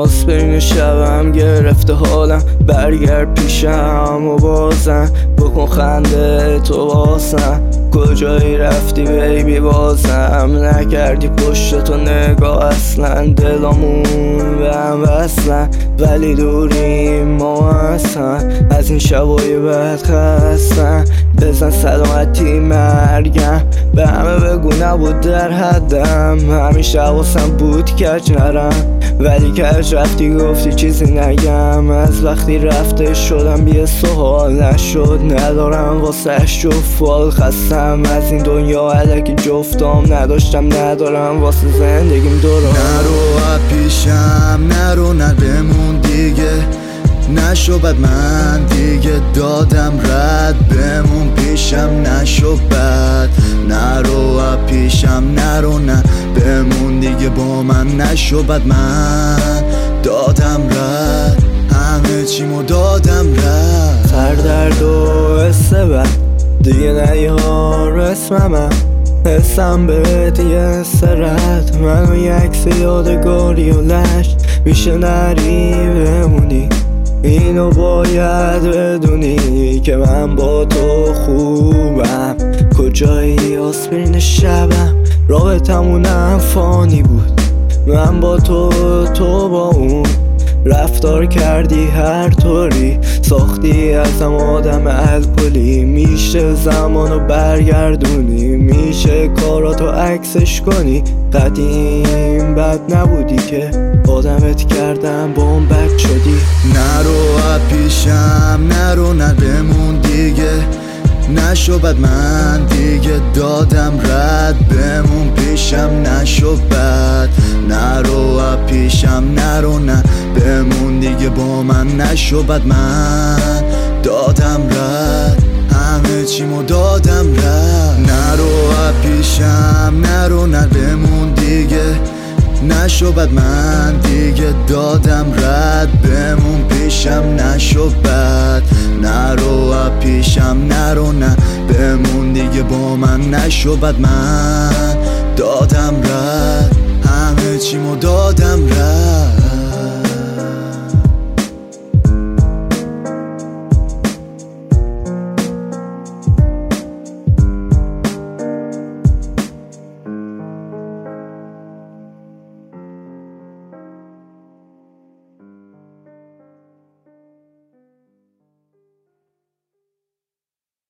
آسپرین شبم گرفته حالم برگرد پیشم و بازم. بکن خنده تو باسم کجایی رفتی بیبی بازم؟ نکردی پشت تو نگاه اصلا. دلامون به وصلن ولی دوریم ما هستن. از این شبای بد خستن. بزن سلامتی مرگم. به همه بگو نبود در حدم. همیشه حواسم بود کج نرم. ولی کج رفتی گفتی چیزی نگم. از وقتی رفته شدم بی سوال نشد. ندارم واسه فال خستم. از این دنیا علکی جفتم نداشتم. ندارم واسه زندگیم دورم نرو پیشم نرو ندمون دیگه. نشو بد من دیگه. دادم رد بمون پیشم نشو بد نرو پیشم نرو نه. بمون دیگه با من نشو بد من. دادم رد. همه چیمو دادم رد. سر درد و بد. دیگه نیار اسمم حسم به دیگه سرت. منو یک یادگاری و لشت. میشه نری بمونی؟ اینو باید بدونی که من با تو خوبم. کجایی آسپرین شبم؟ رابطمونم فانی بود. من با تو تو با اون. رفتار کردی هر طوری. ساختی ازم آدم الکلی. میشه زمانو برگردونی. میشه کاراتو عکسش کنی. قدیم بد نبودی که آدمت کردم بوم بد شدی. نرو پیشم نرو ندمون دیگه. نشو بد من دیگه دادم رد بمون پیشم نشو بد نرو پیشم نرو نه بمون دیگه با من نشو بد من. دادم رد همه چیمو دادم رد. نرو پیشم نرو نه بمون دیگه. نشو بد من دیگه دادم رد بمون پیشم نشو بد. نرو پیشم نرو نه. بمون دیگه با من نشو بد. من دادم رد.